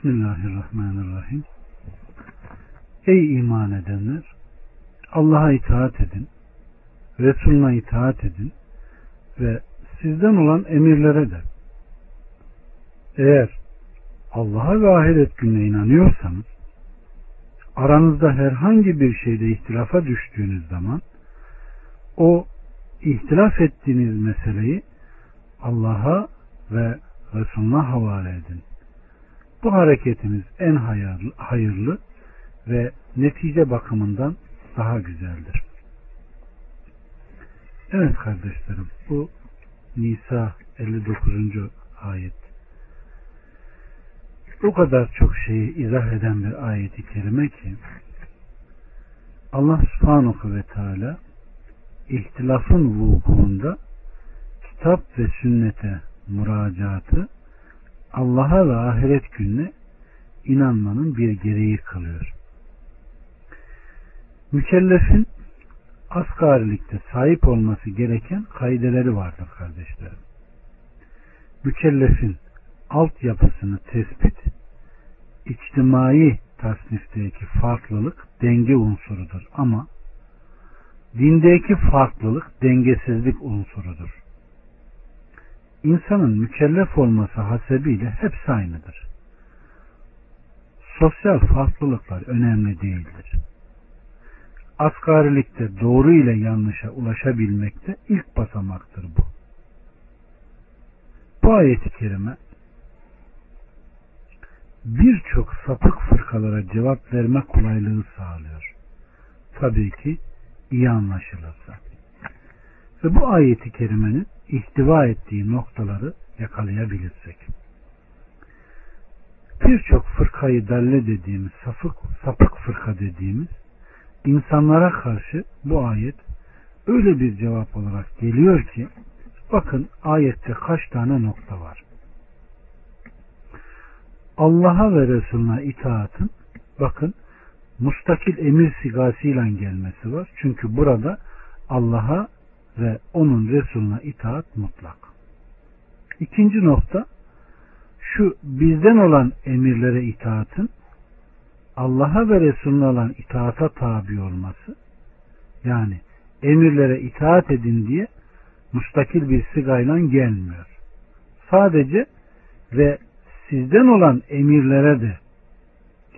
Bismillahirrahmanirrahim. Ey iman edenler! Allah'a itaat edin, Resuluna itaat edin ve sizden olan emirlere de eğer Allah'a ve ahiret gününe inanıyorsanız aranızda herhangi bir şeyde ihtilafa düştüğünüz zaman o ihtilaf ettiğiniz meseleyi Allah'a ve Resulüne havale edin. Bu hareketiniz en hayırlı, hayırlı ve netice bakımından daha güzeldir. Evet kardeşlerim bu Nisa 59. ayet. O kadar çok şeyi izah eden bir ayeti kerime ki Allah subhanahu ve teala ihtilafın vukuunda kitap ve sünnete müracaatı Allah'a ve ahiret gününe inanmanın bir gereği kılıyor. Mükellefin asgarilikte sahip olması gereken kaideleri vardır kardeşlerim. Mükellefin altyapısını tespit, içtimai tasnifteki farklılık denge unsurudur ama dindeki farklılık dengesizlik unsurudur. İnsanın mükellef olması hasebiyle hepsi aynıdır. Sosyal farklılıklar önemli değildir asgarilikte doğru ile yanlışa ulaşabilmekte ilk basamaktır bu. Bu ayeti kerime birçok sapık fırkalara cevap verme kolaylığı sağlıyor. Tabii ki iyi anlaşılırsa. Ve bu ayeti kerimenin ihtiva ettiği noktaları yakalayabilirsek. Birçok fırkayı dalle dediğimiz, sapık, sapık fırka dediğimiz insanlara karşı bu ayet öyle bir cevap olarak geliyor ki bakın ayette kaç tane nokta var. Allah'a ve Resulüne itaatın bakın mustakil emir sigasıyla gelmesi var. Çünkü burada Allah'a ve onun Resulüne itaat mutlak. İkinci nokta şu bizden olan emirlere itaatın Allah'a ve Resulüne olan itaata tabi olması yani emirlere itaat edin diye mustakil bir sigayla gelmiyor. Sadece ve sizden olan emirlere de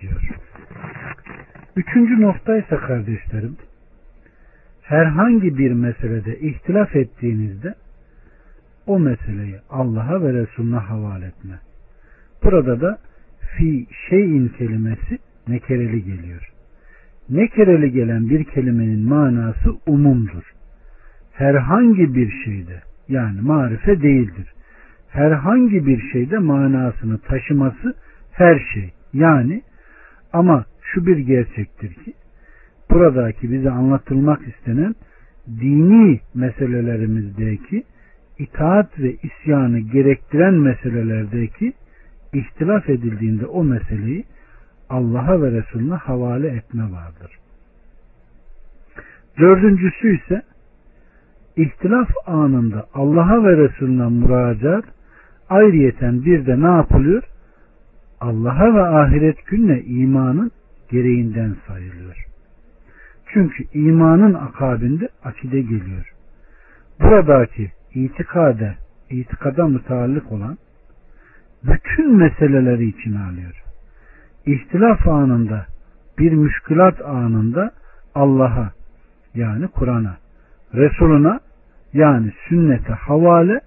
diyor. Üçüncü nokta ise kardeşlerim herhangi bir meselede ihtilaf ettiğinizde o meseleyi Allah'a ve Resulüne havale etme. Burada da fi şeyin kelimesi nekereli geliyor. Nekereli gelen bir kelimenin manası umumdur. Herhangi bir şeyde yani marife değildir. Herhangi bir şeyde manasını taşıması her şey. Yani ama şu bir gerçektir ki buradaki bize anlatılmak istenen dini meselelerimizdeki itaat ve isyanı gerektiren meselelerdeki ihtilaf edildiğinde o meseleyi Allah'a ve Resulüne havale etme vardır. Dördüncüsü ise ihtilaf anında Allah'a ve Resulüne müracaat ayrıyeten bir de ne yapılıyor? Allah'a ve ahiret gününe imanın gereğinden sayılıyor. Çünkü imanın akabinde akide geliyor. Buradaki itikade, itikada mutallık olan bütün meseleleri içine alıyor ihtilaf anında bir müşkülat anında Allah'a yani Kur'an'a Resuluna yani sünnete havale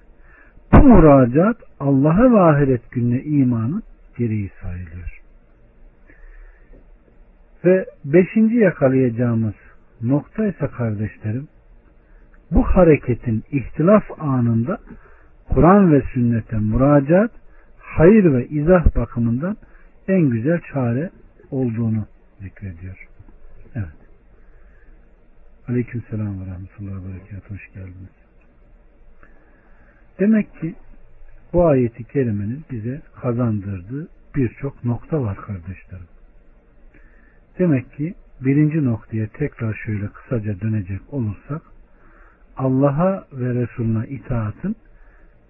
bu müracaat Allah'a ve ahiret gününe imanın gereği sayılıyor. Ve beşinci yakalayacağımız nokta ise kardeşlerim bu hareketin ihtilaf anında Kur'an ve sünnete müracaat hayır ve izah bakımından en güzel çare olduğunu zikrediyor. Evet. Aleyküm selam ve rahmetullahi ve berekat. Hoş geldiniz. Demek ki bu ayeti kerimenin bize kazandırdığı birçok nokta var kardeşlerim. Demek ki birinci noktaya tekrar şöyle kısaca dönecek olursak Allah'a ve Resulüne itaatın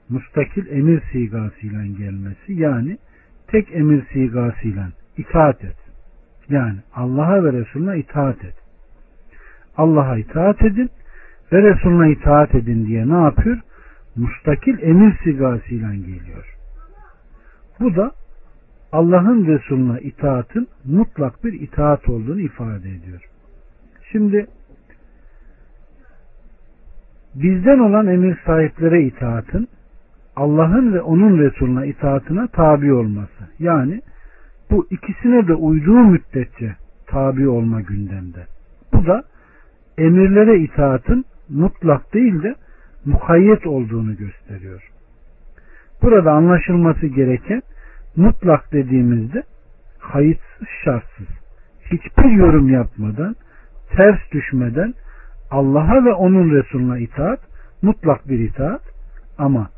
mustakil emir sigasıyla gelmesi yani tek emir sigasıyla itaat et. Yani Allah'a ve Resulüne itaat et. Allah'a itaat edin ve Resulüne itaat edin diye ne yapıyor? Mustakil emir sigasıyla geliyor. Bu da Allah'ın Resulüne itaatın mutlak bir itaat olduğunu ifade ediyor. Şimdi bizden olan emir sahiplere itaatın Allah'ın ve onun Resulüne itaatına tabi olması. Yani bu ikisine de uyduğu müddetçe tabi olma gündemde. Bu da emirlere itaatın mutlak değil de mukayyet olduğunu gösteriyor. Burada anlaşılması gereken mutlak dediğimizde kayıtsız şartsız hiçbir yorum yapmadan ters düşmeden Allah'a ve onun Resulüne itaat mutlak bir itaat ama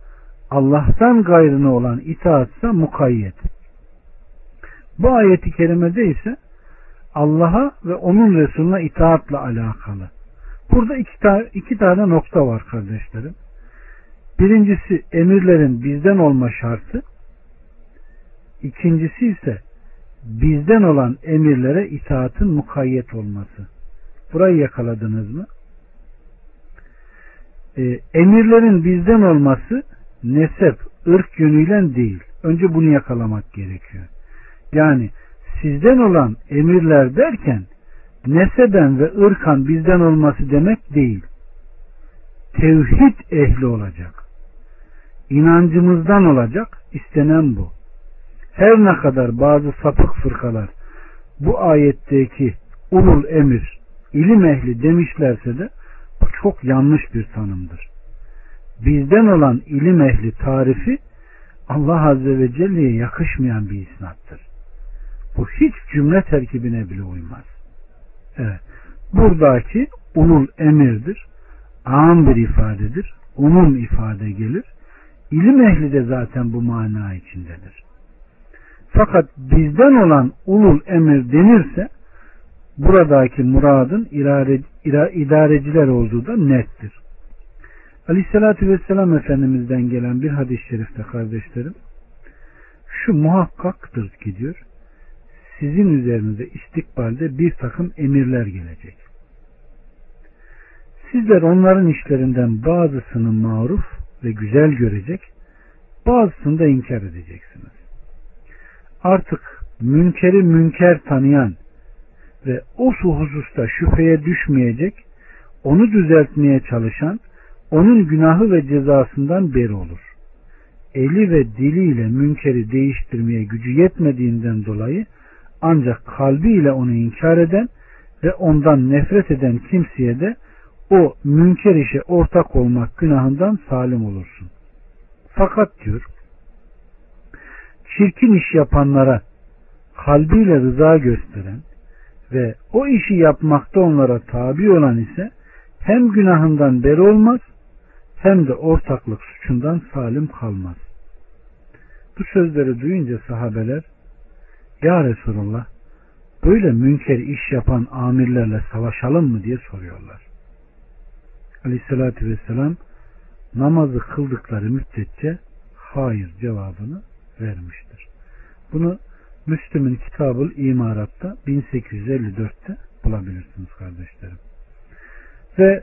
Allah'tan gayrına olan itaatsa mukayyet. Bu ayeti kerimede ise Allah'a ve onun Resulüne itaatla alakalı. Burada iki, ta iki tane nokta var kardeşlerim. Birincisi emirlerin bizden olma şartı. İkincisi ise bizden olan emirlere itaatın mukayyet olması. Burayı yakaladınız mı? Ee, emirlerin bizden olması nesep, ırk yönüyle değil. Önce bunu yakalamak gerekiyor. Yani sizden olan emirler derken neseben ve ırkan bizden olması demek değil. Tevhid ehli olacak. İnancımızdan olacak. İstenen bu. Her ne kadar bazı sapık fırkalar bu ayetteki ulul emir, ilim ehli demişlerse de bu çok yanlış bir tanımdır. Bizden olan ilim ehli tarifi Allah Azze ve Celle'ye yakışmayan bir isnattır. Bu hiç cümle terkibine bile uymaz. Evet. Buradaki ulul emirdir. Ağam bir ifadedir. Umum ifade gelir. İlim ehli de zaten bu mana içindedir. Fakat bizden olan ulul emir denirse buradaki muradın irade, idareciler olduğu da nettir. Aleyhissalatü Vesselam Efendimiz'den gelen bir hadis-i şerifte kardeşlerim şu muhakkaktır ki diyor sizin üzerinize istikbalde bir takım emirler gelecek. Sizler onların işlerinden bazısını maruf ve güzel görecek, bazısını da inkar edeceksiniz. Artık münkeri münker tanıyan ve o hususta şüpheye düşmeyecek, onu düzeltmeye çalışan, onun günahı ve cezasından beri olur. Eli ve diliyle münkeri değiştirmeye gücü yetmediğinden dolayı ancak kalbiyle onu inkar eden ve ondan nefret eden kimseye de o münker işe ortak olmak günahından salim olursun. Fakat diyor çirkin iş yapanlara kalbiyle rıza gösteren ve o işi yapmakta onlara tabi olan ise hem günahından beri olmaz hem de ortaklık suçundan salim kalmaz. Bu sözleri duyunca sahabeler Ya Resulullah böyle münker iş yapan amirlerle savaşalım mı diye soruyorlar. Aleyhissalatü vesselam namazı kıldıkları müddetçe hayır cevabını vermiştir. Bunu Müslüm'ün Kitabul İmarat'ta 1854'te bulabilirsiniz kardeşlerim. Ve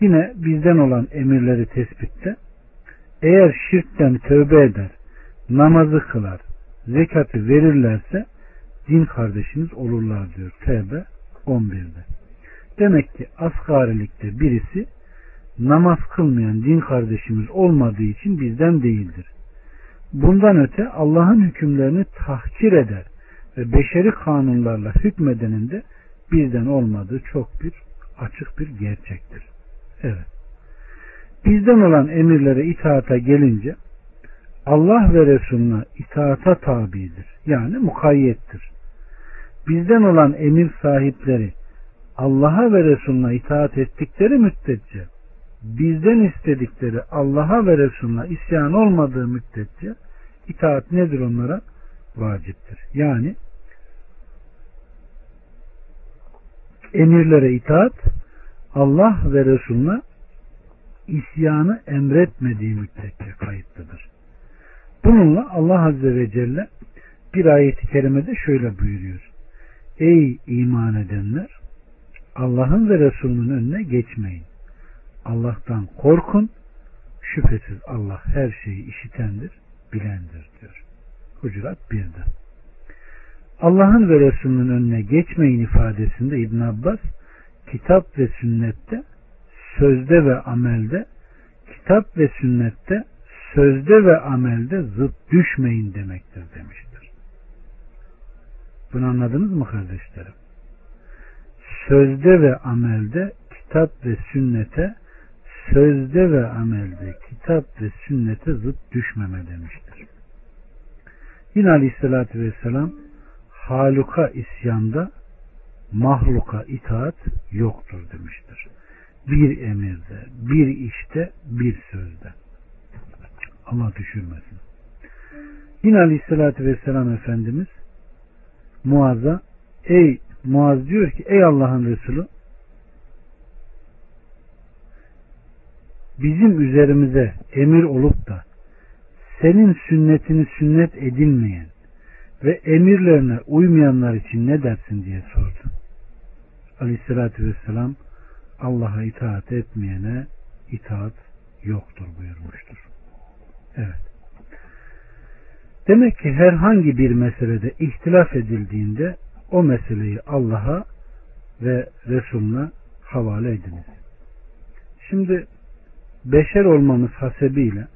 yine bizden olan emirleri tespitte eğer şirkten tövbe eder, namazı kılar, zekatı verirlerse din kardeşiniz olurlar diyor Tevbe 11'de. Demek ki asgarilikte birisi namaz kılmayan din kardeşimiz olmadığı için bizden değildir. Bundan öte Allah'ın hükümlerini tahkir eder ve beşeri kanunlarla hükmedenin de bizden olmadığı çok bir açık bir gerçektir. Evet. Bizden olan emirlere itaata gelince Allah ve Resulüne itaata tabidir. Yani mukayyettir. Bizden olan emir sahipleri Allah'a ve Resulüne itaat ettikleri müddetçe bizden istedikleri Allah'a ve Resulüne isyan olmadığı müddetçe itaat nedir onlara? Vaciptir. Yani emirlere itaat Allah ve Resulüne isyanı emretmediği müddetçe kayıtlıdır. Bununla Allah Azze ve Celle bir ayeti kerimede şöyle buyuruyor. Ey iman edenler Allah'ın ve Resulünün önüne geçmeyin. Allah'tan korkun. Şüphesiz Allah her şeyi işitendir, bilendir diyor. Hucurat 1'de. Allah'ın ve Resulünün önüne geçmeyin ifadesinde İbn Abbas kitap ve sünnette sözde ve amelde kitap ve sünnette sözde ve amelde zıt düşmeyin demektir demiştir. Bunu anladınız mı kardeşlerim? Sözde ve amelde kitap ve sünnete sözde ve amelde kitap ve sünnete zıt düşmeme demiştir. Yine Aleyhisselatü Vesselam haluka isyanda mahluka itaat yoktur demiştir. Bir emirde, bir işte, bir sözde. Allah düşürmesin. Yine Aleyhisselatü Vesselam Efendimiz Muaz'a ey Muaz diyor ki ey Allah'ın Resulü bizim üzerimize emir olup da senin sünnetini sünnet edilmeyen ve emirlerine uymayanlar için ne dersin diye sordu. Aleyhissalatü vesselam Allah'a itaat etmeyene itaat yoktur buyurmuştur. Evet. Demek ki herhangi bir meselede ihtilaf edildiğinde o meseleyi Allah'a ve Resulüne havale ediniz. Şimdi beşer olmamız hasebiyle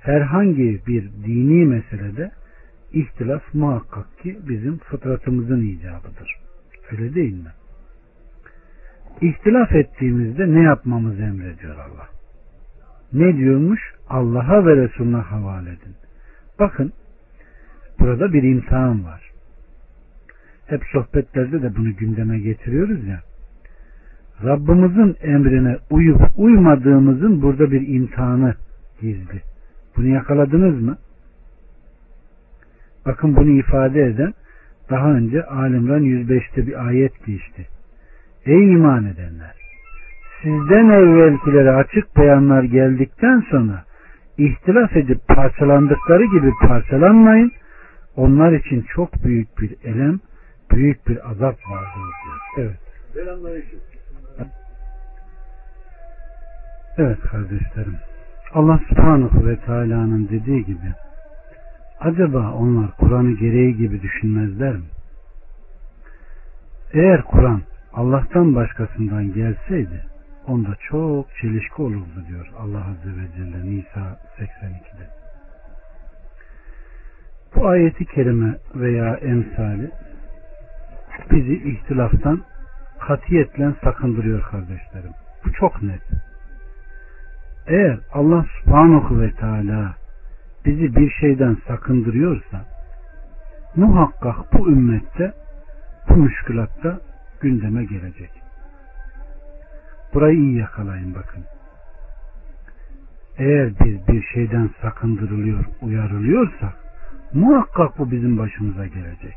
herhangi bir dini meselede ihtilaf muhakkak ki bizim fıtratımızın icabıdır. Öyle değil mi? İhtilaf ettiğimizde ne yapmamızı emrediyor Allah. Ne diyormuş? Allah'a ve Resulüne havale edin. Bakın burada bir imtihan var. Hep sohbetlerde de bunu gündeme getiriyoruz ya. Rabbimizin emrine uyup uymadığımızın burada bir imtihanı gizli. Bunu yakaladınız mı? Bakın bunu ifade eden daha önce Alimran 105'te bir ayet geçti. Ey iman edenler! Sizden evvelkilere açık beyanlar geldikten sonra ihtilaf edip parçalandıkları gibi parçalanmayın. Onlar için çok büyük bir elem, büyük bir azap vardır diyor. Evet. Evet kardeşlerim. Allah subhanahu ve teala'nın dediği gibi acaba onlar Kur'an'ı gereği gibi düşünmezler mi? Eğer Kur'an Allah'tan başkasından gelseydi onda çok çelişki olurdu diyor Allah Azze ve Celle Nisa 82'de. Bu ayeti kerime veya emsali bizi ihtilaftan katiyetle sakındırıyor kardeşlerim. Bu çok net. Eğer Allah subhanahu ve teala bizi bir şeyden sakındırıyorsa muhakkak bu ümmette bu müşkülatta gündeme gelecek. Burayı iyi yakalayın bakın. Eğer biz bir şeyden sakındırılıyor, uyarılıyorsak muhakkak bu bizim başımıza gelecek.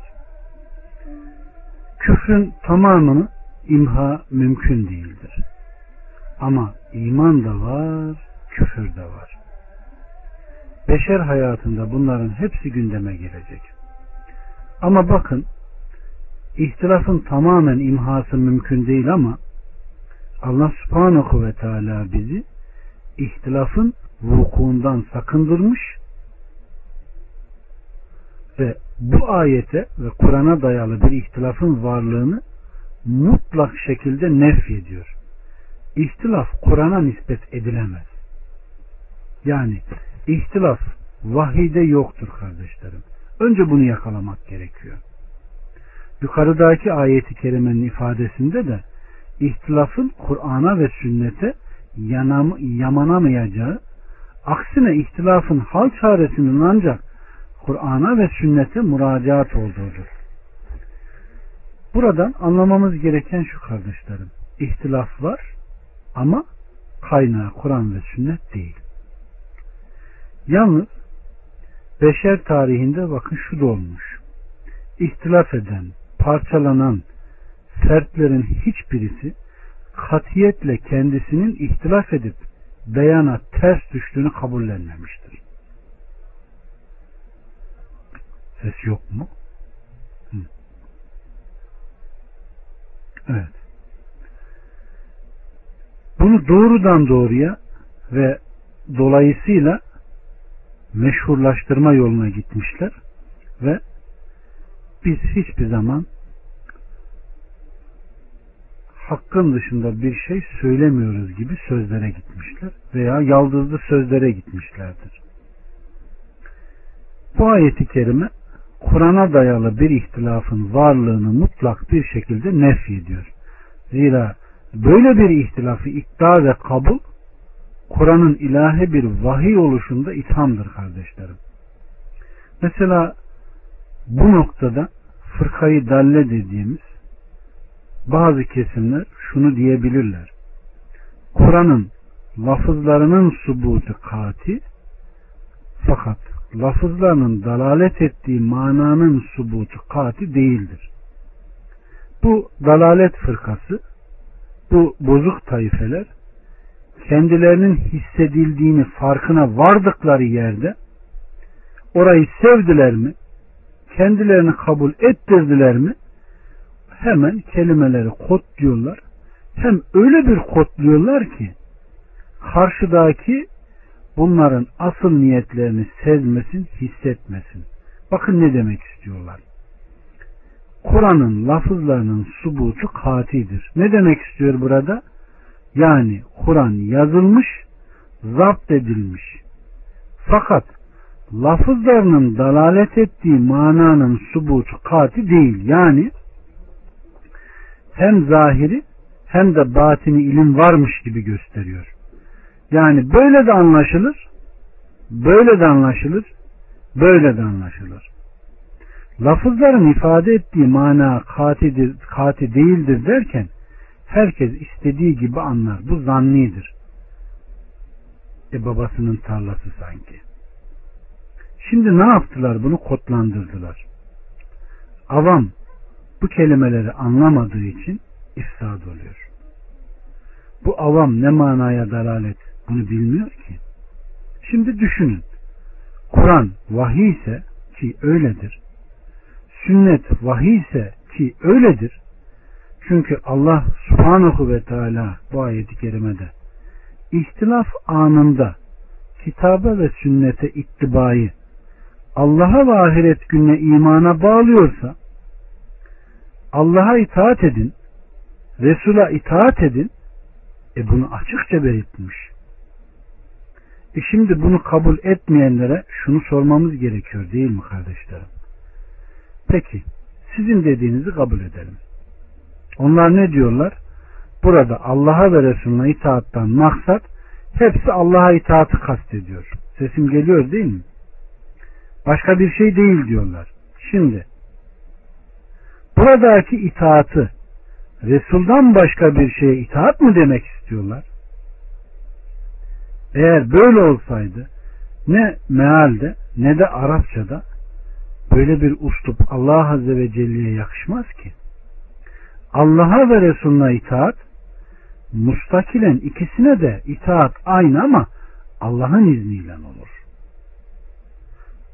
Küfrün tamamını imha mümkün değildir. Ama iman da var, küfür de var. Beşer hayatında bunların hepsi gündeme gelecek. Ama bakın ihtilafın tamamen imhası mümkün değil ama Allah subhanahu ve teala bizi ihtilafın vukuundan sakındırmış ve bu ayete ve Kur'an'a dayalı bir ihtilafın varlığını mutlak şekilde nef ediyor. İhtilaf Kur'an'a nispet edilemez. Yani ihtilaf vahide yoktur kardeşlerim. Önce bunu yakalamak gerekiyor. Yukarıdaki ayeti kerimenin ifadesinde de ihtilafın Kur'an'a ve sünnete yanam, yamanamayacağı, aksine ihtilafın hal çaresinin ancak Kur'an'a ve sünnete müracaat olduğudur. Buradan anlamamız gereken şu kardeşlerim. İhtilaf var ama kaynağı Kur'an ve sünnet değil. Yalnız beşer tarihinde bakın şu da olmuş. İhtilaf eden, parçalanan fertlerin hiçbirisi katiyetle kendisinin ihtilaf edip beyana ters düştüğünü kabullenmemiştir. Ses yok mu? Hı. Evet. Bunu doğrudan doğruya ve dolayısıyla meşhurlaştırma yoluna gitmişler ve biz hiçbir zaman hakkın dışında bir şey söylemiyoruz gibi sözlere gitmişler veya yaldızlı sözlere gitmişlerdir. Bu ayeti kerime Kur'an'a dayalı bir ihtilafın varlığını mutlak bir şekilde nef ediyor. Zira böyle bir ihtilafı iddia ve kabul Kur'an'ın ilahi bir vahiy oluşunda ithamdır kardeşlerim. Mesela bu noktada fırkayı dalle dediğimiz bazı kesimler şunu diyebilirler. Kur'an'ın lafızlarının subutu kati fakat lafızlarının dalalet ettiği mananın subutu kati değildir. Bu dalalet fırkası, bu bozuk taifeler kendilerinin hissedildiğini farkına vardıkları yerde orayı sevdiler mi? Kendilerini kabul ettirdiler mi? Hemen kelimeleri kodluyorlar. Hem öyle bir kodluyorlar ki karşıdaki bunların asıl niyetlerini sezmesin, hissetmesin. Bakın ne demek istiyorlar. Kur'an'ın lafızlarının subutu katidir. Ne demek istiyor burada? Yani Kur'an yazılmış, zapt edilmiş. Fakat lafızlarının dalalet ettiği mananın subutu kati değil. Yani hem zahiri hem de batini ilim varmış gibi gösteriyor. Yani böyle de anlaşılır, böyle de anlaşılır, böyle de anlaşılır. Lafızların ifade ettiği mana katidir, kati değildir derken herkes istediği gibi anlar. Bu zannidir. E babasının tarlası sanki. Şimdi ne yaptılar? Bunu kodlandırdılar. Avam bu kelimeleri anlamadığı için ifsad oluyor. Bu avam ne manaya dalalet bunu bilmiyor ki. Şimdi düşünün. Kur'an vahiy ise ki öyledir. Sünnet vahiy ise ki öyledir. Çünkü Allah subhanahu ve teala bu ayeti kerimede ihtilaf anında kitaba ve sünnete ittibayı Allah'a ve ahiret gününe imana bağlıyorsa Allah'a itaat edin Resul'a itaat edin e bunu açıkça belirtmiş. E şimdi bunu kabul etmeyenlere şunu sormamız gerekiyor değil mi kardeşlerim? Peki sizin dediğinizi kabul edelim. Onlar ne diyorlar? Burada Allah'a ve Resulüne itaattan maksat hepsi Allah'a itaatı kastediyor. Sesim geliyor değil mi? Başka bir şey değil diyorlar. Şimdi buradaki itaatı Resul'dan başka bir şeye itaat mı demek istiyorlar? Eğer böyle olsaydı ne mealde ne de Arapçada böyle bir uslup Allah Azze ve Celle'ye yakışmaz ki. Allah'a ve Resulüne itaat mustakilen ikisine de itaat aynı ama Allah'ın izniyle olur.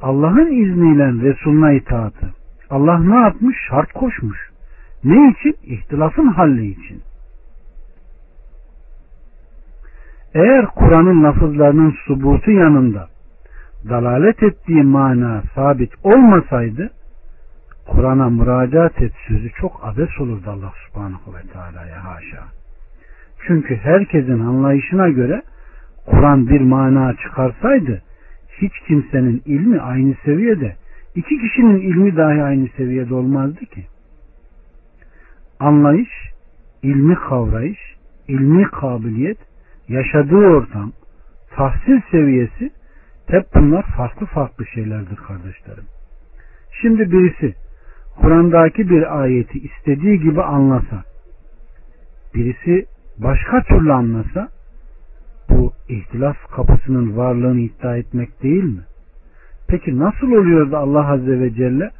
Allah'ın izniyle Resulüne itaatı Allah ne yapmış? Şart koşmuş. Ne için? İhtilafın halli için. Eğer Kur'an'ın lafızlarının subutu yanında dalalet ettiği mana sabit olmasaydı Kur'an'a müracaat et sözü çok abes olurdu Allah subhanahu ve teala'ya haşa. Çünkü herkesin anlayışına göre Kur'an bir mana çıkarsaydı hiç kimsenin ilmi aynı seviyede iki kişinin ilmi dahi aynı seviyede olmazdı ki. Anlayış, ilmi kavrayış, ilmi kabiliyet, yaşadığı ortam, tahsil seviyesi hep bunlar farklı farklı şeylerdir kardeşlerim. Şimdi birisi Kur'an'daki bir ayeti istediği gibi anlasa, birisi başka türlü anlasa, bu ihtilaf kapısının varlığını iddia etmek değil mi? Peki nasıl oluyor da Allah Azze ve Celle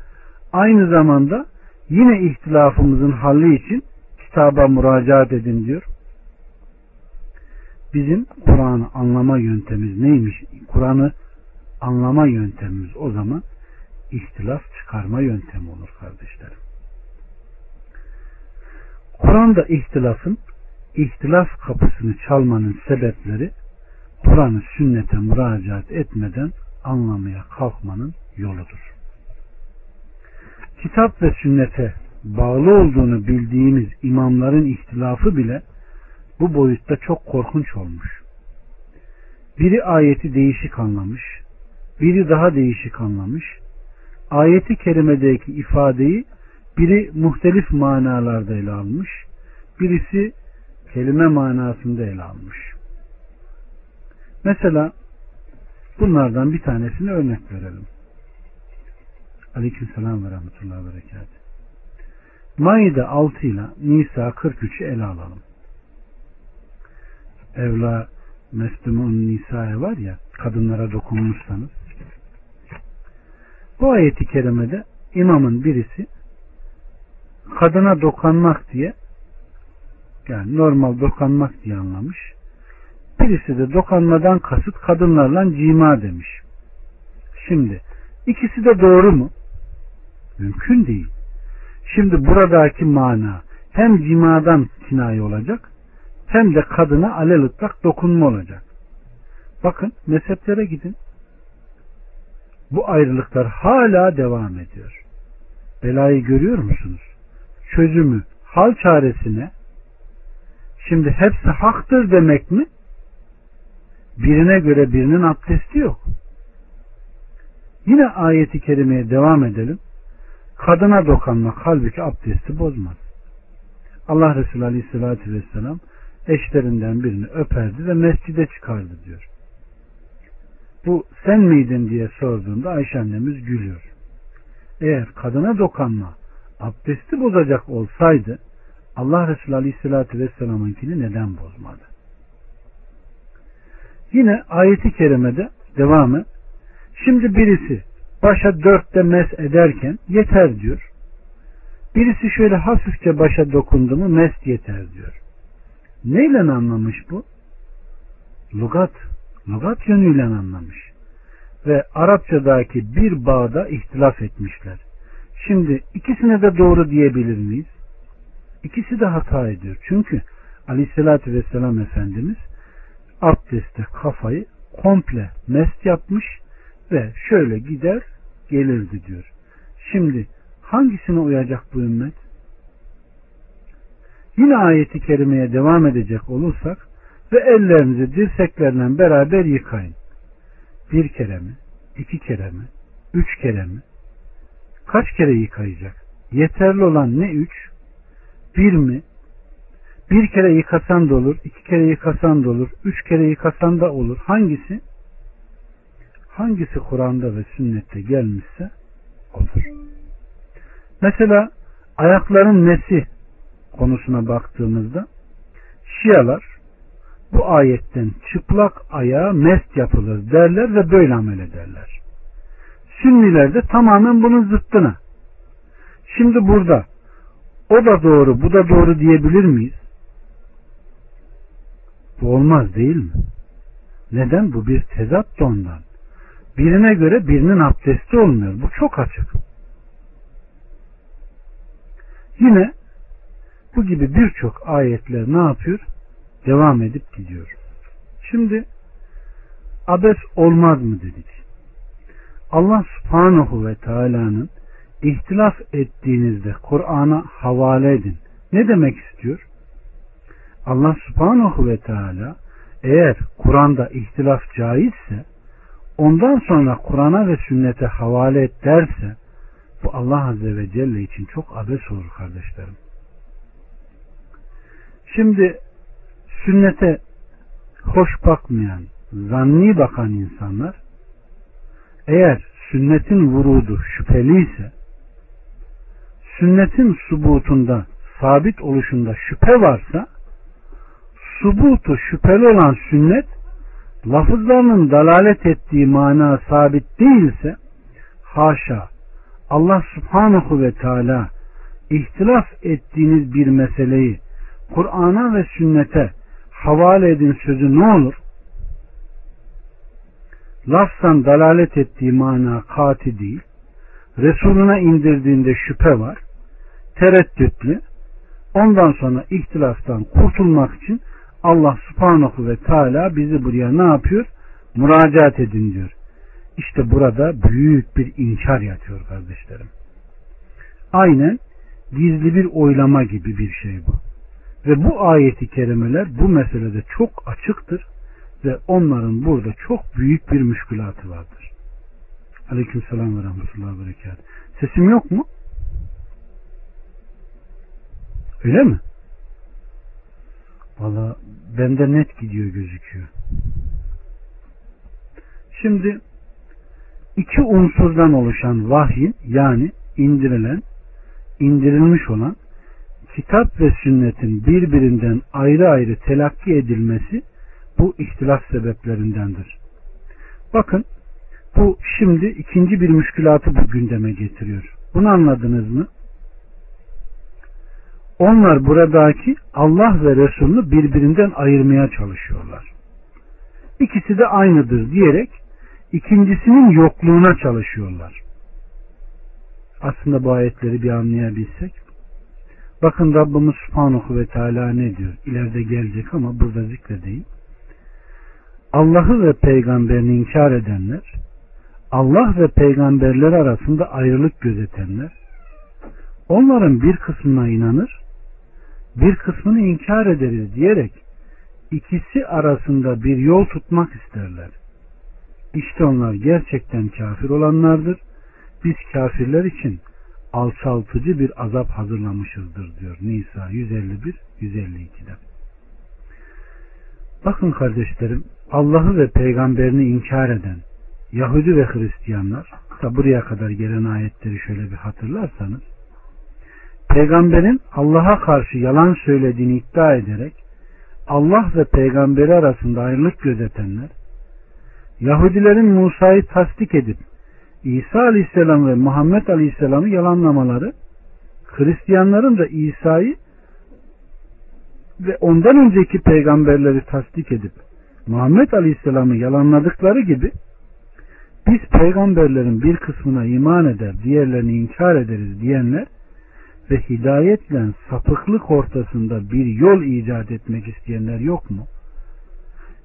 aynı zamanda yine ihtilafımızın halli için kitaba müracaat edin diyor. Bizim Kur'an'ı anlama yöntemimiz neymiş? Kur'an'ı anlama yöntemimiz o zaman ihtilaf çıkarma yöntemi olur kardeşlerim. Kur'an'da ihtilafın ihtilaf kapısını çalmanın sebepleri Kur'an'ı sünnete müracaat etmeden anlamaya kalkmanın yoludur. Kitap ve sünnete bağlı olduğunu bildiğimiz imamların ihtilafı bile bu boyutta çok korkunç olmuş. Biri ayeti değişik anlamış, biri daha değişik anlamış. Ayeti kerimedeki ifadeyi biri muhtelif manalarda ele almış, birisi kelime manasında ele almış. Mesela bunlardan bir tanesini örnek verelim. Aleyküm selam ve rahmetullahi ve berekat. Maide 6 ile Nisa 43'ü ele alalım. Evla Meslumun Nisa'ya var ya kadınlara dokunmuşsanız bu ayeti kerimede imamın birisi kadına dokanmak diye yani normal dokanmak diye anlamış. Birisi de dokanmadan kasıt kadınlarla cima demiş. Şimdi ikisi de doğru mu? Mümkün değil. Şimdi buradaki mana hem cimadan kinaye olacak hem de kadına alelütlak dokunma olacak. Bakın mezheplere gidin. Bu ayrılıklar hala devam ediyor. Belayı görüyor musunuz? Çözümü, hal çaresine şimdi hepsi haktır demek mi? Birine göre birinin abdesti yok. Yine ayeti kerimeye devam edelim. Kadına dokanmak halbuki abdesti bozmaz. Allah Resulü Aleyhisselatü Vesselam eşlerinden birini öperdi ve mescide çıkardı diyor. Bu sen miydin diye sorduğunda Ayşe annemiz gülüyor. Eğer kadına dokanma abdesti bozacak olsaydı Allah Resulü Aleyhisselatü Vesselam'ınkini neden bozmadı? Yine ayeti kerimede devamı şimdi birisi başa dörtte mes ederken yeter diyor. Birisi şöyle hafifçe başa dokundu mu mes yeter diyor. Neyle anlamış bu? Lugat. Lugat yönüyle anlamış. Ve Arapçadaki bir bağda ihtilaf etmişler. Şimdi ikisine de doğru diyebilir miyiz? İkisi de hata ediyor. Çünkü Aleyhisselatü Vesselam Efendimiz abdestte kafayı komple mest yapmış ve şöyle gider gelirdi diyor. Şimdi hangisine uyacak bu ümmet? Yine ayeti kerimeye devam edecek olursak ve ellerinizi dirseklerle beraber yıkayın. Bir kere mi? iki kere mi? Üç kere mi? Kaç kere yıkayacak? Yeterli olan ne üç? Bir mi? Bir kere yıkasan da olur, iki kere yıkasan da olur, üç kere yıkasan da olur. Hangisi? Hangisi Kur'an'da ve sünnette gelmişse odur. Mesela ayakların nesi konusuna baktığımızda Şialar bu ayetten çıplak ayağa mest yapılır derler ve böyle amel ederler. Sünniler de tamamen bunun zıttına. Şimdi burada o da doğru bu da doğru diyebilir miyiz? Bu olmaz değil mi? Neden? Bu bir tezat da ondan. Birine göre birinin abdesti olmuyor. Bu çok açık. Yine bu gibi birçok ayetler ne yapıyor? Devam edip gidiyor. Şimdi abes olmaz mı dedik. Allah subhanahu ve teala'nın ihtilaf ettiğinizde Kur'an'a havale edin. Ne demek istiyor? Allah subhanahu ve teala eğer Kur'an'da ihtilaf caizse ondan sonra Kur'an'a ve sünnete havale et derse bu Allah Azze ve Celle için çok abes olur kardeşlerim. Şimdi sünnete hoş bakmayan, zanni bakan insanlar eğer sünnetin vurudu şüpheliyse sünnetin subutunda sabit oluşunda şüphe varsa subutu şüpheli olan sünnet lafızlarının dalalet ettiği mana sabit değilse haşa Allah subhanahu ve teala ihtilaf ettiğiniz bir meseleyi Kur'an'a ve sünnete havale edin sözü ne olur? Lafzan dalalet ettiği mana kati değil. Resuluna indirdiğinde şüphe var. Tereddütlü. Ondan sonra ihtilaftan kurtulmak için Allah subhanahu ve teala bizi buraya ne yapıyor? Müracaat edin diyor. İşte burada büyük bir inkar yatıyor kardeşlerim. Aynen gizli bir oylama gibi bir şey bu. Ve bu ayeti kerimeler bu meselede çok açıktır ve onların burada çok büyük bir müşkülatı vardır. Aleyküm selam ve rahmetullahi ve berekat. Sesim yok mu? Öyle mi? Valla bende net gidiyor gözüküyor. Şimdi iki unsurdan oluşan vahyin yani indirilen, indirilmiş olan kitap ve sünnetin birbirinden ayrı ayrı telakki edilmesi bu ihtilaf sebeplerindendir. Bakın bu şimdi ikinci bir müşkülatı bu gündeme getiriyor. Bunu anladınız mı? Onlar buradaki Allah ve Resulünü birbirinden ayırmaya çalışıyorlar. İkisi de aynıdır diyerek ikincisinin yokluğuna çalışıyorlar. Aslında bu ayetleri bir anlayabilsek. Bakın Rabbimiz Subhanahu ve Teala ne diyor? İleride gelecek ama burada zikredeyim. Allah'ı ve peygamberini inkar edenler, Allah ve peygamberler arasında ayrılık gözetenler, onların bir kısmına inanır, bir kısmını inkar ederiz diyerek ikisi arasında bir yol tutmak isterler. İşte onlar gerçekten kafir olanlardır. Biz kafirler için alçaltıcı bir azap hazırlamışızdır diyor Nisa 151 152'de. Bakın kardeşlerim Allah'ı ve peygamberini inkar eden Yahudi ve Hristiyanlar da buraya kadar gelen ayetleri şöyle bir hatırlarsanız peygamberin Allah'a karşı yalan söylediğini iddia ederek Allah ve peygamberi arasında ayrılık gözetenler Yahudilerin Musa'yı tasdik edip İsa Aleyhisselam ve Muhammed Aleyhisselam'ı yalanlamaları Hristiyanların da İsa'yı ve ondan önceki peygamberleri tasdik edip Muhammed Aleyhisselam'ı yalanladıkları gibi biz peygamberlerin bir kısmına iman eder, diğerlerini inkar ederiz diyenler ve hidayetle sapıklık ortasında bir yol icat etmek isteyenler yok mu?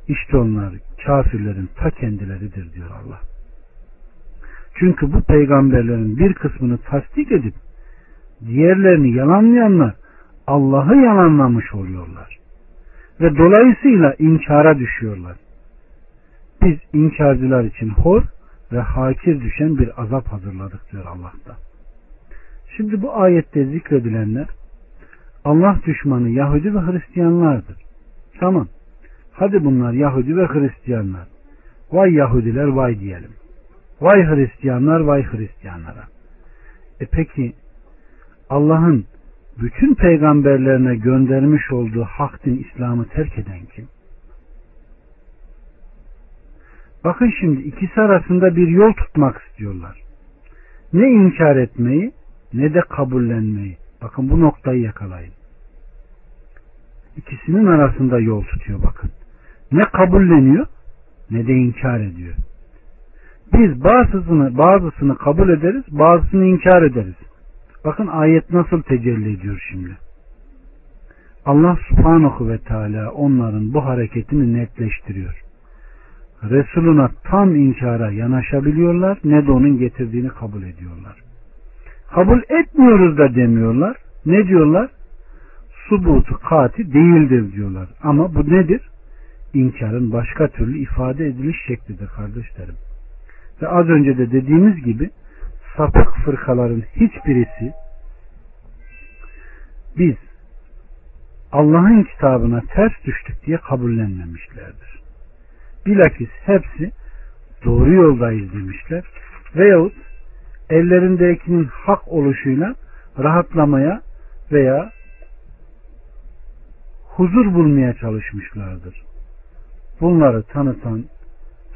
İşte onlar kafirlerin ta kendileridir diyor Allah. Çünkü bu peygamberlerin bir kısmını tasdik edip diğerlerini yalanlayanlar Allah'ı yalanlamış oluyorlar. Ve dolayısıyla inkara düşüyorlar. Biz inkarcılar için hor ve hakir düşen bir azap hazırladık diyor Allah'ta. Şimdi bu ayette zikredilenler Allah düşmanı Yahudi ve Hristiyanlardır. Tamam. Hadi bunlar Yahudi ve Hristiyanlar. Vay Yahudiler vay diyelim. Vay Hristiyanlar vay Hristiyanlara. E peki Allah'ın bütün peygamberlerine göndermiş olduğu hak din İslam'ı terk eden kim? Bakın şimdi ikisi arasında bir yol tutmak istiyorlar. Ne inkar etmeyi ne de kabullenmeyi. Bakın bu noktayı yakalayın. İkisinin arasında yol tutuyor bakın. Ne kabulleniyor ne de inkar ediyor. Biz bazısını bazısını kabul ederiz, bazısını inkar ederiz. Bakın ayet nasıl tecelli ediyor şimdi. Allah subhanahu ve teala onların bu hareketini netleştiriyor. Resuluna tam inkara yanaşabiliyorlar ne de onun getirdiğini kabul ediyorlar. Kabul etmiyoruz da demiyorlar. Ne diyorlar? Subutu kati değildir diyorlar. Ama bu nedir? İnkarın başka türlü ifade ediliş şeklidir kardeşlerim. Ve az önce de dediğimiz gibi sapık fırkaların hiçbirisi biz Allah'ın kitabına ters düştük diye kabullenmemişlerdir. Bilakis hepsi doğru yoldayız demişler. Veyahut ellerindekinin hak oluşuyla rahatlamaya veya huzur bulmaya çalışmışlardır. Bunları tanıtan,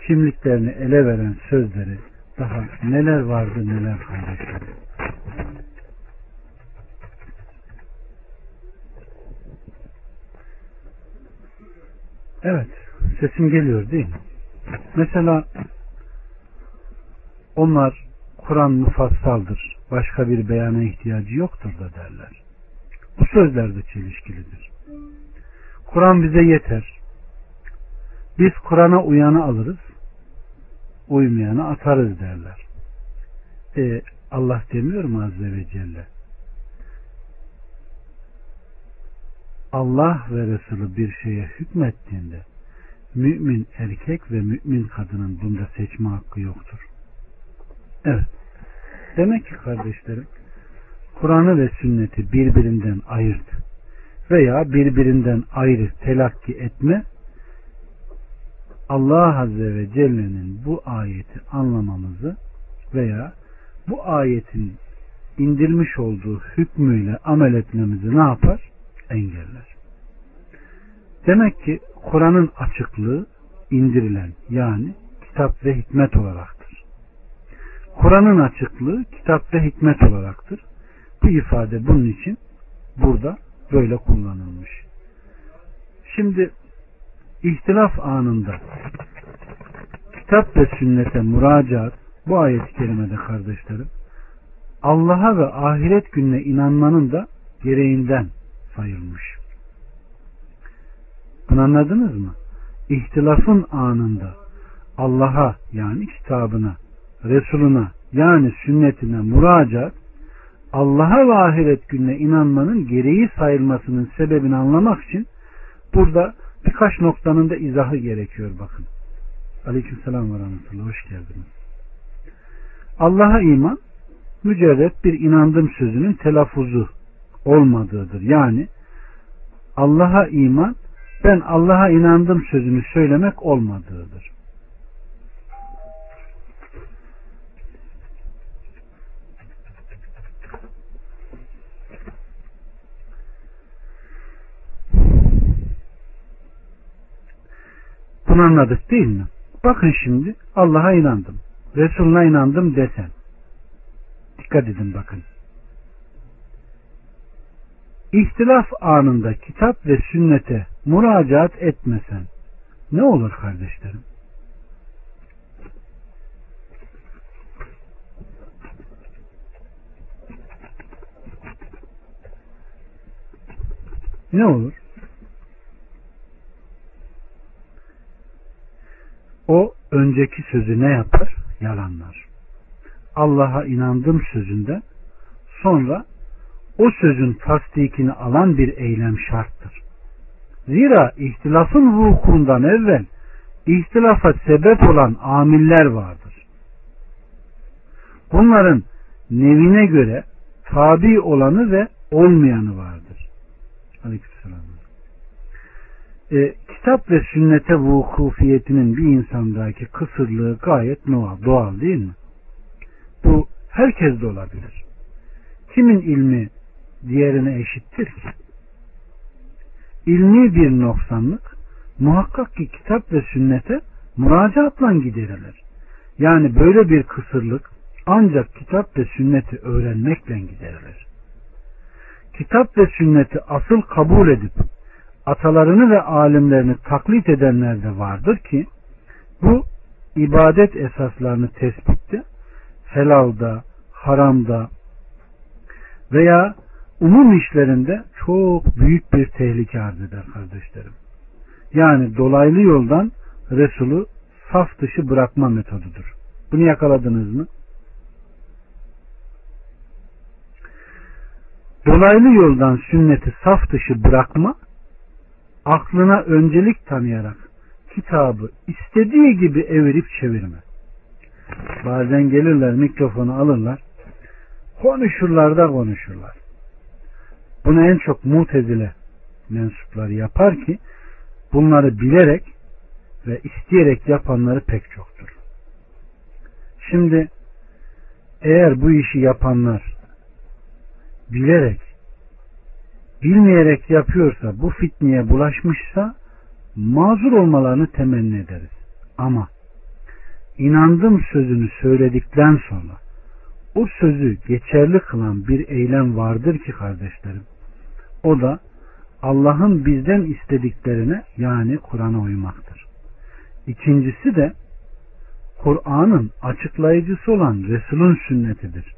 kimliklerini ele veren sözleri daha neler vardı neler kardeşlerim. Evet, sesim geliyor değil mi? Mesela onlar Kur'an mufassaldır. Başka bir beyana ihtiyacı yoktur da derler. Bu sözler de çelişkilidir. Kur'an bize yeter. Biz Kur'an'a uyanı alırız, uymayanı atarız derler. E, Allah demiyor mu Azze ve Celle? Allah ve Resulü bir şeye hükmettiğinde mümin erkek ve mümin kadının bunda seçme hakkı yoktur. Evet. Demek ki kardeşlerim Kur'an'ı ve sünneti birbirinden ayırt veya birbirinden ayrı telakki etme Allah Azze ve Celle'nin bu ayeti anlamamızı veya bu ayetin indirmiş olduğu hükmüyle amel etmemizi ne yapar? Engeller. Demek ki Kur'an'ın açıklığı indirilen yani kitap ve hikmet olaraktır. Kur'an'ın açıklığı kitap ve hikmet olaraktır. Bu ifade bunun için burada böyle kullanılmış. Şimdi ihtilaf anında kitap ve sünnete müracaat bu ayet-i kerimede kardeşlerim Allah'a ve ahiret gününe inanmanın da gereğinden sayılmış. Bunu anladınız mı? İhtilafın anında Allah'a yani kitabına, Resuluna yani sünnetine müracaat Allah'a ve ahiret gününe inanmanın gereği sayılmasının sebebini anlamak için burada birkaç noktanın da izahı gerekiyor bakın. Aleyküm selam ve rahmetullah. Hoş geldiniz. Allah'a iman mücerret bir inandım sözünün telaffuzu olmadığıdır. Yani Allah'a iman ben Allah'a inandım sözünü söylemek olmadığıdır. Bunu anladık değil mi? Bakın şimdi Allah'a inandım. Resuluna inandım desen. Dikkat edin bakın. İhtilaf anında kitap ve sünnete müracaat etmesen ne olur kardeşlerim? Ne olur? O önceki sözü ne yapar? Yalanlar. Allah'a inandım sözünden sonra o sözün tasdikini alan bir eylem şarttır. Zira ihtilafın vukuundan evvel ihtilafa sebep olan amiller vardır. Bunların nevine göre tabi olanı ve olmayanı vardır. Aleykümselam. E, kitap ve sünnete vukufiyetinin bir insandaki kısırlığı gayet doğal, doğal değil mi? Bu herkes de olabilir. Kimin ilmi diğerine eşittir ki? İlmi bir noksanlık muhakkak ki kitap ve sünnete müracaatla giderilir. Yani böyle bir kısırlık ancak kitap ve sünneti öğrenmekle giderilir. Kitap ve sünneti asıl kabul edip atalarını ve alimlerini taklit edenler de vardır ki bu ibadet esaslarını tespitte helalda, haramda veya umum işlerinde çok büyük bir tehlike arz eder kardeşlerim. Yani dolaylı yoldan Resulü saf dışı bırakma metodudur. Bunu yakaladınız mı? Dolaylı yoldan sünneti saf dışı bırakma aklına öncelik tanıyarak kitabı istediği gibi evirip çevirme. Bazen gelirler mikrofonu alırlar konuşurlar da konuşurlar. Bunu en çok mutezile mensupları yapar ki bunları bilerek ve isteyerek yapanları pek çoktur. Şimdi eğer bu işi yapanlar bilerek bilmeyerek yapıyorsa bu fitneye bulaşmışsa mazur olmalarını temenni ederiz. Ama inandım sözünü söyledikten sonra o sözü geçerli kılan bir eylem vardır ki kardeşlerim. O da Allah'ın bizden istediklerine yani Kur'an'a uymaktır. İkincisi de Kur'an'ın açıklayıcısı olan Resul'ün sünnetidir.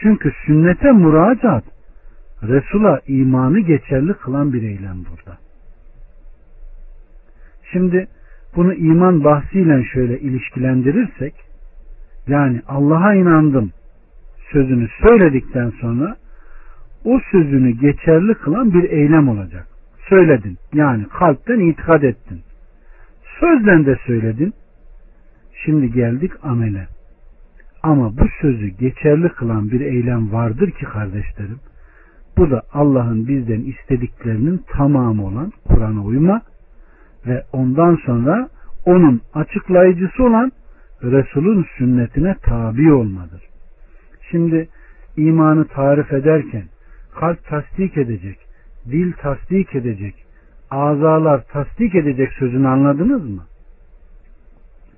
Çünkü sünnete müracaat Resul'a imanı geçerli kılan bir eylem burada. Şimdi bunu iman bahsiyle şöyle ilişkilendirirsek yani Allah'a inandım sözünü söyledikten sonra o sözünü geçerli kılan bir eylem olacak. Söyledin. Yani kalpten itikad ettin. Sözden de söyledin. Şimdi geldik amele. Ama bu sözü geçerli kılan bir eylem vardır ki kardeşlerim. Bu da Allah'ın bizden istediklerinin tamamı olan Kur'an'a uyma ve ondan sonra onun açıklayıcısı olan Resul'ün sünnetine tabi olmadır. Şimdi imanı tarif ederken kalp tasdik edecek, dil tasdik edecek, azalar tasdik edecek sözünü anladınız mı?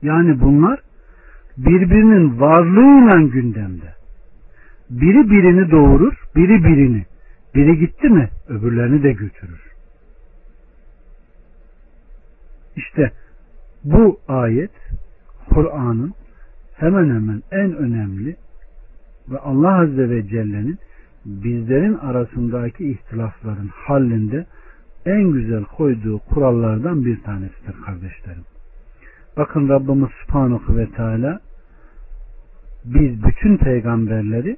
Yani bunlar birbirinin varlığıyla gündemde. Biri birini doğurur, biri birini. Biri gitti mi öbürlerini de götürür. İşte bu ayet Kur'an'ın hemen hemen en önemli ve Allah Azze ve Celle'nin bizlerin arasındaki ihtilafların hallində en güzel koyduğu kurallardan bir tanesidir kardeşlerim. Bakın Rabbimiz Subhanahu ve Teala biz bütün peygamberleri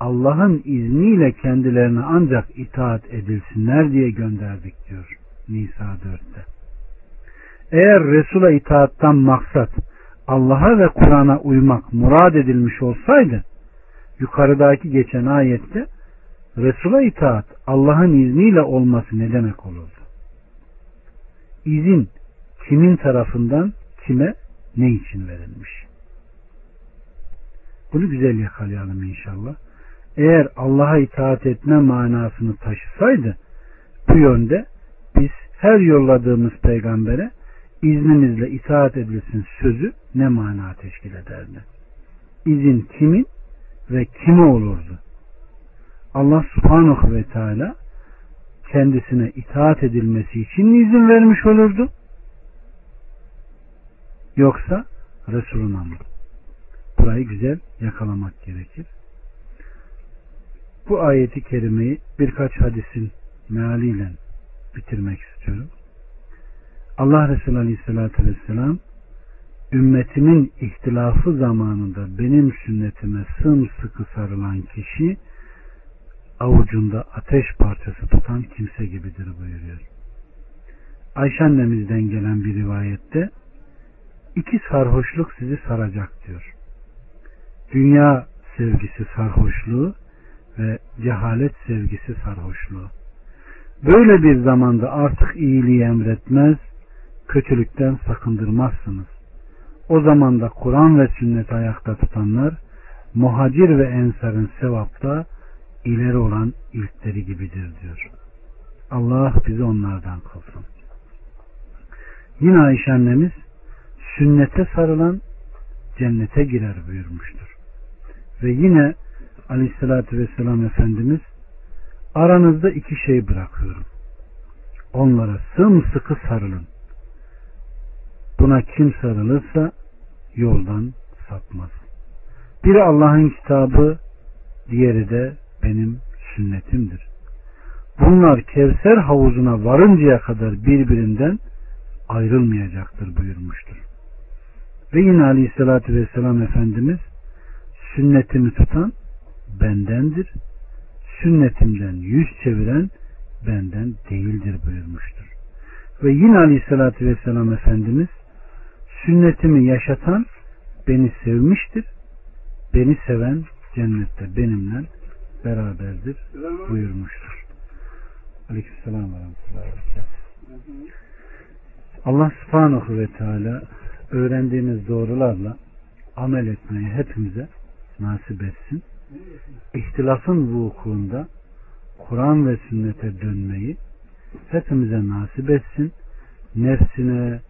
Allah'ın izniyle kendilerine ancak itaat edilsinler diye gönderdik diyor Nisa 4'te. Eğer Resul'a itaattan maksat Allah'a ve Kur'an'a uymak murad edilmiş olsaydı yukarıdaki geçen ayette Resul'a itaat Allah'ın izniyle olması ne demek olurdu? İzin kimin tarafından kime ne için verilmiş? Bunu güzel yakalayalım inşallah. Eğer Allah'a itaat etme manasını taşısaydı bu yönde biz her yolladığımız peygambere izninizle itaat edilsin sözü ne mana teşkil ederdi? İzin kimin ve kime olurdu? Allah subhanahu ve teala kendisine itaat edilmesi için mi izin vermiş olurdu? Yoksa Resuluna mı? Burayı güzel yakalamak gerekir. Bu ayeti kerimeyi birkaç hadisin mealiyle bitirmek istiyorum. Allah Resulü Aleyhisselatü Vesselam ümmetimin ihtilafı zamanında benim sünnetime sımsıkı sarılan kişi avucunda ateş parçası tutan kimse gibidir buyuruyor. Ayşe annemizden gelen bir rivayette iki sarhoşluk sizi saracak diyor. Dünya sevgisi sarhoşluğu ve cehalet sevgisi sarhoşluğu. Böyle bir zamanda artık iyiliği emretmez, kötülükten sakındırmazsınız. O zamanda Kur'an ve sünnet ayakta tutanlar muhacir ve ensarın sevapta ileri olan ilkleri gibidir diyor. Allah bizi onlardan kılsın. Yine Ayşe annemiz sünnete sarılan cennete girer buyurmuştur. Ve yine aleyhissalatü vesselam Efendimiz aranızda iki şey bırakıyorum. Onlara sımsıkı sarılın. Buna kim sarılırsa yoldan sapmaz. Biri Allah'ın kitabı, diğeri de benim sünnetimdir. Bunlar Kevser havuzuna varıncaya kadar birbirinden ayrılmayacaktır buyurmuştur. Ve yine Aleyhisselatü Vesselam Efendimiz sünnetimi tutan bendendir. Sünnetimden yüz çeviren benden değildir buyurmuştur. Ve yine Aleyhisselatü Vesselam Efendimiz sünnetimi yaşatan beni sevmiştir. Beni seven cennette benimle beraberdir buyurmuştur. Aleykümselam ve Allah subhanahu ve teala öğrendiğimiz doğrularla amel etmeyi hepimize nasip etsin. İhtilafın vukuunda Kur'an ve sünnete dönmeyi hepimize nasip etsin. Nefsine,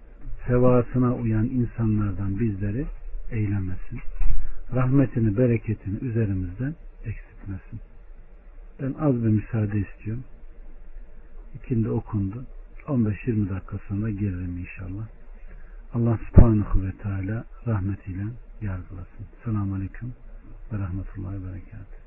hevasına uyan insanlardan bizleri eylemesin. Rahmetini, bereketini üzerimizden eksiltmesin. Ben az bir müsaade istiyorum. İkindi okundu. 15-20 dakika sonra gelirim inşallah. Allah subhanahu ve teala rahmetiyle yargılasın. Selamun aleyküm ve rahmetullahi ve berekatuhu.